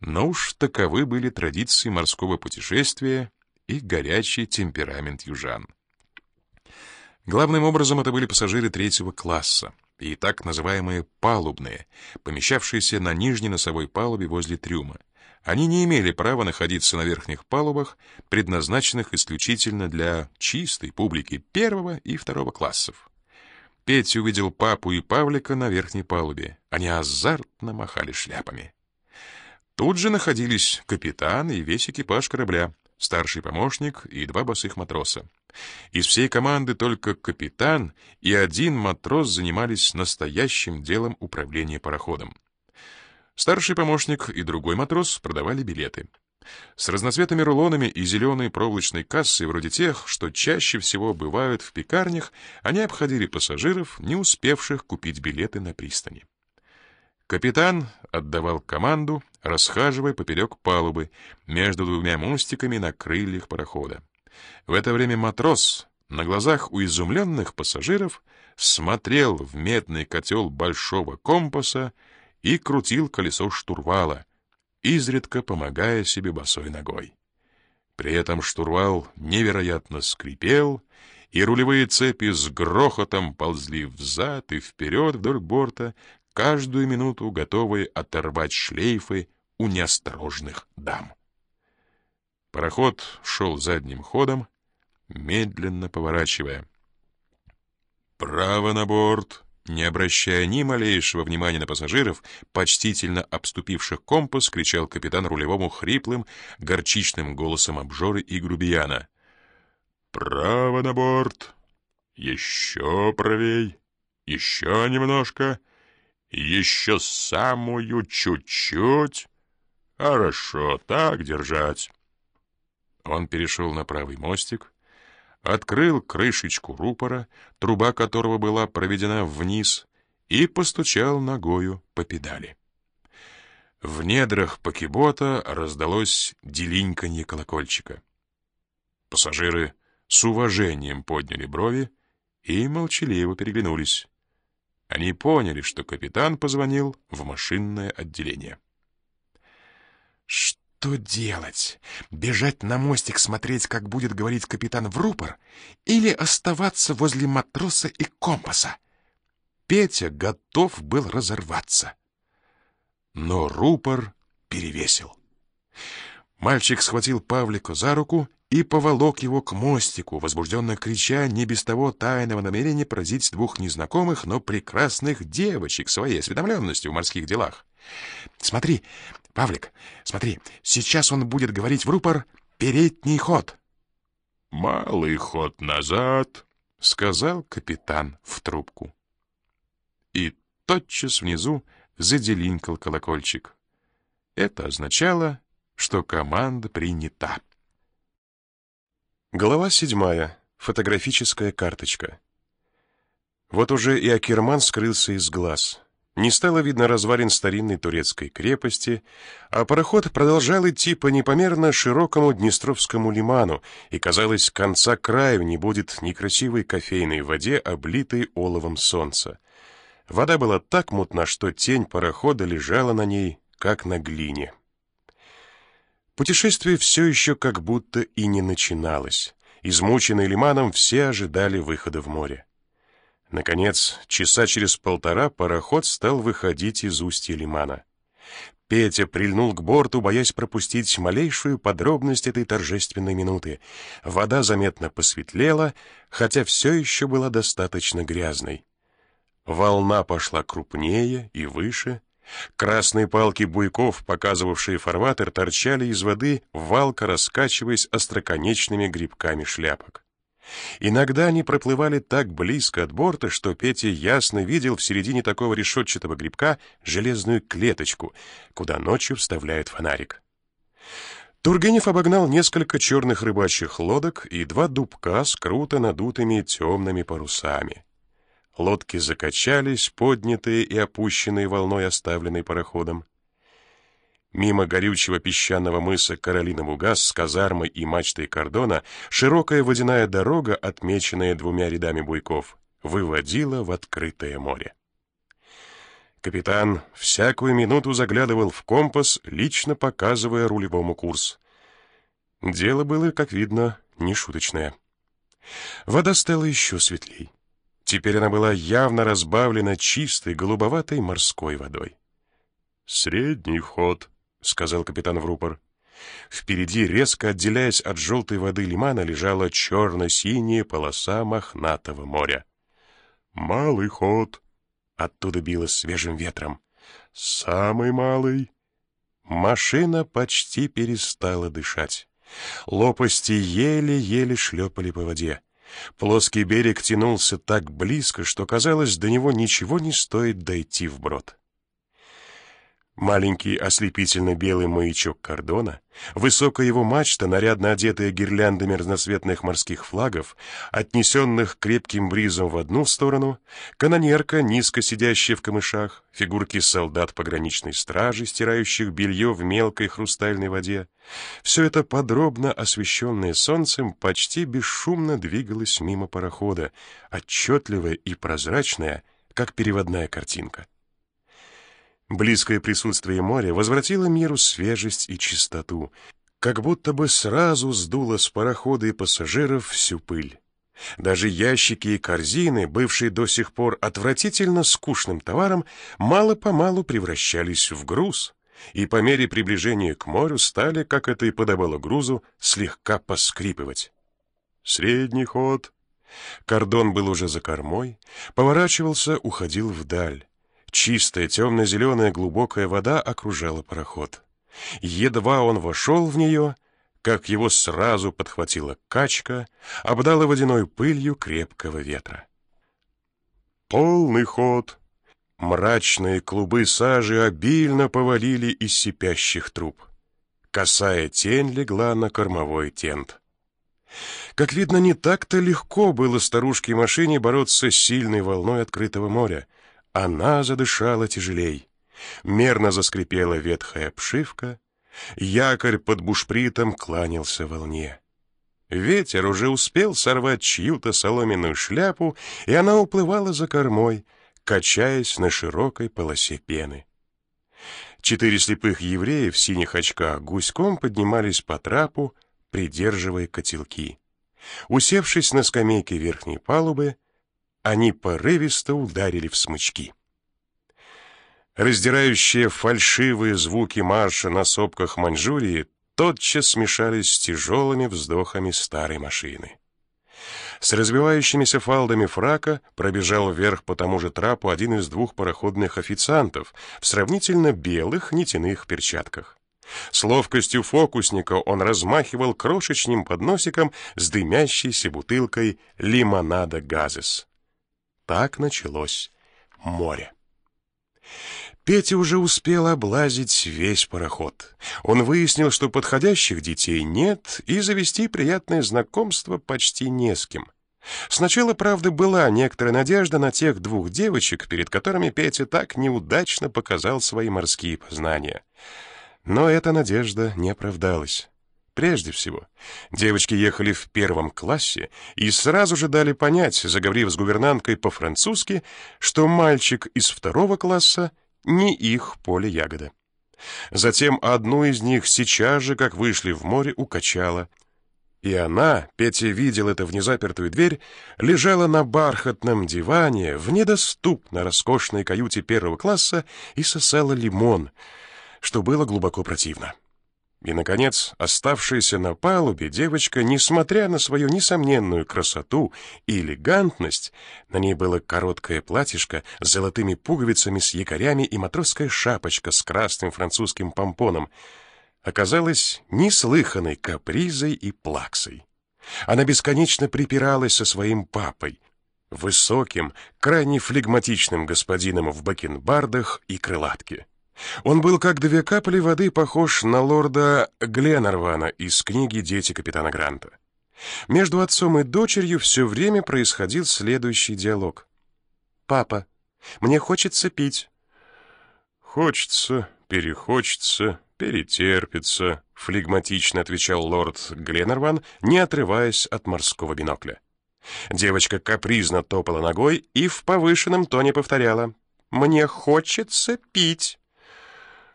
Но уж таковы были традиции морского путешествия и горячий темперамент южан. Главным образом это были пассажиры третьего класса и так называемые «палубные», помещавшиеся на нижней носовой палубе возле трюма. Они не имели права находиться на верхних палубах, предназначенных исключительно для чистой публики первого и второго классов. Петя увидел папу и Павлика на верхней палубе. Они азартно махали шляпами. Тут же находились капитан и весь экипаж корабля, старший помощник и два босых матроса. Из всей команды только капитан и один матрос занимались настоящим делом управления пароходом. Старший помощник и другой матрос продавали билеты. С разноцветными рулонами и зеленой проволочной кассой, вроде тех, что чаще всего бывают в пекарнях, они обходили пассажиров, не успевших купить билеты на пристани. Капитан отдавал команду, расхаживая поперек палубы, между двумя мостиками на крыльях парохода. В это время матрос, на глазах у изумленных пассажиров, смотрел в медный котел большого компаса и крутил колесо штурвала, изредка помогая себе босой ногой. При этом штурвал невероятно скрипел, и рулевые цепи с грохотом ползли взад и вперед вдоль борта, каждую минуту готовые оторвать шлейфы у неосторожных дам. Пароход шел задним ходом, медленно поворачивая. «Право на борт!» Не обращая ни малейшего внимания на пассажиров, почтительно обступивших компас, кричал капитан рулевому хриплым, горчичным голосом обжоры и грубияна. «Право на борт! Еще правей! Еще немножко! Еще самую чуть-чуть. Хорошо, так держать. Он перешел на правый мостик, открыл крышечку рупора, труба которого была проведена вниз, и постучал ногою по педали. В недрах покебота раздалось делиньканье колокольчика. Пассажиры с уважением подняли брови и молчаливо переглянулись. Они поняли, что капитан позвонил в машинное отделение. Что делать? Бежать на мостик смотреть, как будет говорить капитан в рупор, или оставаться возле матроса и компаса? Петя готов был разорваться. Но рупор перевесил. Мальчик схватил Павлика за руку и поволок его к мостику, возбужденно крича не без того тайного намерения поразить двух незнакомых, но прекрасных девочек своей осведомленностью в морских делах. «Смотри, Павлик, смотри, сейчас он будет говорить в рупор «передний ход». «Малый ход назад», — сказал капитан в трубку. И тотчас внизу заделинкал колокольчик. Это означало, что команда принята. Глава седьмая. Фотографическая карточка. Вот уже и Акерман скрылся из глаз. Не стало видно развалин старинной турецкой крепости, а пароход продолжал идти по непомерно широкому Днестровскому лиману, и, казалось, конца краю не будет ни красивой кофейной воде, облитой оловом солнца. Вода была так мутна, что тень парохода лежала на ней, как на глине. Путешествие все еще как будто и не начиналось. Измученные лиманом, все ожидали выхода в море. Наконец, часа через полтора пароход стал выходить из устья лимана. Петя прильнул к борту, боясь пропустить малейшую подробность этой торжественной минуты. Вода заметно посветлела, хотя все еще была достаточно грязной. Волна пошла крупнее и выше — Красные палки буйков, показывавшие фарватер, торчали из воды, валко раскачиваясь остроконечными грибками шляпок. Иногда они проплывали так близко от борта, что Петя ясно видел в середине такого решетчатого грибка железную клеточку, куда ночью вставляют фонарик. Тургенев обогнал несколько черных рыбачьих лодок и два дубка с круто надутыми темными парусами. Лодки закачались, поднятые и опущенные волной, оставленной пароходом. Мимо горючего песчаного мыса Каролина-Бугас с казармой и мачтой кордона широкая водяная дорога, отмеченная двумя рядами буйков, выводила в открытое море. Капитан всякую минуту заглядывал в компас, лично показывая рулевому курс. Дело было, как видно, нешуточное. Вода стала еще светлей. Теперь она была явно разбавлена чистой голубоватой морской водой. «Средний ход», — сказал капитан в рупор. Впереди, резко отделяясь от желтой воды лимана, лежала черно-синяя полоса мохнатого моря. «Малый ход», — оттуда било свежим ветром. «Самый малый». Машина почти перестала дышать. Лопасти еле-еле шлепали по воде. Плоский берег тянулся так близко, что казалось, до него ничего не стоит дойти вброд. Маленький ослепительно-белый маячок кордона, высокая его мачта, нарядно одетая гирляндами разноцветных морских флагов, отнесенных крепким бризом в одну сторону, канонерка, низко сидящая в камышах, фигурки солдат пограничной стражи, стирающих белье в мелкой хрустальной воде. Все это подробно освещенное солнцем почти бесшумно двигалось мимо парохода, отчетливое и прозрачное, как переводная картинка. Близкое присутствие моря возвратило миру свежесть и чистоту, как будто бы сразу сдуло с парохода и пассажиров всю пыль. Даже ящики и корзины, бывшие до сих пор отвратительно скучным товаром, мало-помалу превращались в груз, и по мере приближения к морю стали, как это и подобало грузу, слегка поскрипывать. Средний ход. Кордон был уже за кормой, поворачивался, уходил вдаль. Чистая, темно-зеленая глубокая вода окружала пароход. Едва он вошел в нее, как его сразу подхватила качка, обдала водяной пылью крепкого ветра. Полный ход. Мрачные клубы сажи обильно повалили из сипящих труб. Косая тень легла на кормовой тент. Как видно, не так-то легко было старушке машине бороться с сильной волной открытого моря — она задышала тяжелей. Мерно заскрипела ветхая обшивка. Якорь под бушпритом кланялся волне. Ветер уже успел сорвать чью-то соломенную шляпу, и она уплывала за кормой, качаясь на широкой полосе пены. Четыре слепых еврея в синих очках гуськом поднимались по трапу, придерживая котелки. Усевшись на скамейке верхней палубы, они порывисто ударили в смычки. Раздирающие фальшивые звуки марша на сопках Маньчжурии тотчас смешались с тяжелыми вздохами старой машины. С разбивающимися фалдами фрака пробежал вверх по тому же трапу один из двух пароходных официантов в сравнительно белых нитяных перчатках. С ловкостью фокусника он размахивал крошечным подносиком с дымящейся бутылкой лимонада газес. Так началось море. Петя уже успел облазить весь пароход. Он выяснил, что подходящих детей нет, и завести приятное знакомство почти не с кем. Сначала, правда, была некоторая надежда на тех двух девочек, перед которыми Петя так неудачно показал свои морские познания. Но эта надежда не оправдалась. Прежде всего, девочки ехали в первом классе и сразу же дали понять, заговорив с гувернанткой по-французски, что мальчик из второго класса не их поле ягода. Затем одну из них сейчас же, как вышли в море, укачала. И она, Петя видел это в незапертую дверь, лежала на бархатном диване в недоступно роскошной каюте первого класса и сосала лимон, что было глубоко противно. И, наконец, оставшаяся на палубе девочка, несмотря на свою несомненную красоту и элегантность, на ней было короткое платьишко с золотыми пуговицами с якорями и матросская шапочка с красным французским помпоном, оказалась неслыханной капризой и плаксой. Она бесконечно припиралась со своим папой, высоким, крайне флегматичным господином в бакенбардах и крылатке. Он был как две капли воды похож на лорда Гленарвана из книги «Дети капитана Гранта». Между отцом и дочерью все время происходил следующий диалог. «Папа, мне хочется пить». «Хочется, перехочется, перетерпится», — флегматично отвечал лорд Гленарван, не отрываясь от морского бинокля. Девочка капризно топала ногой и в повышенном тоне повторяла Мне хочется пить».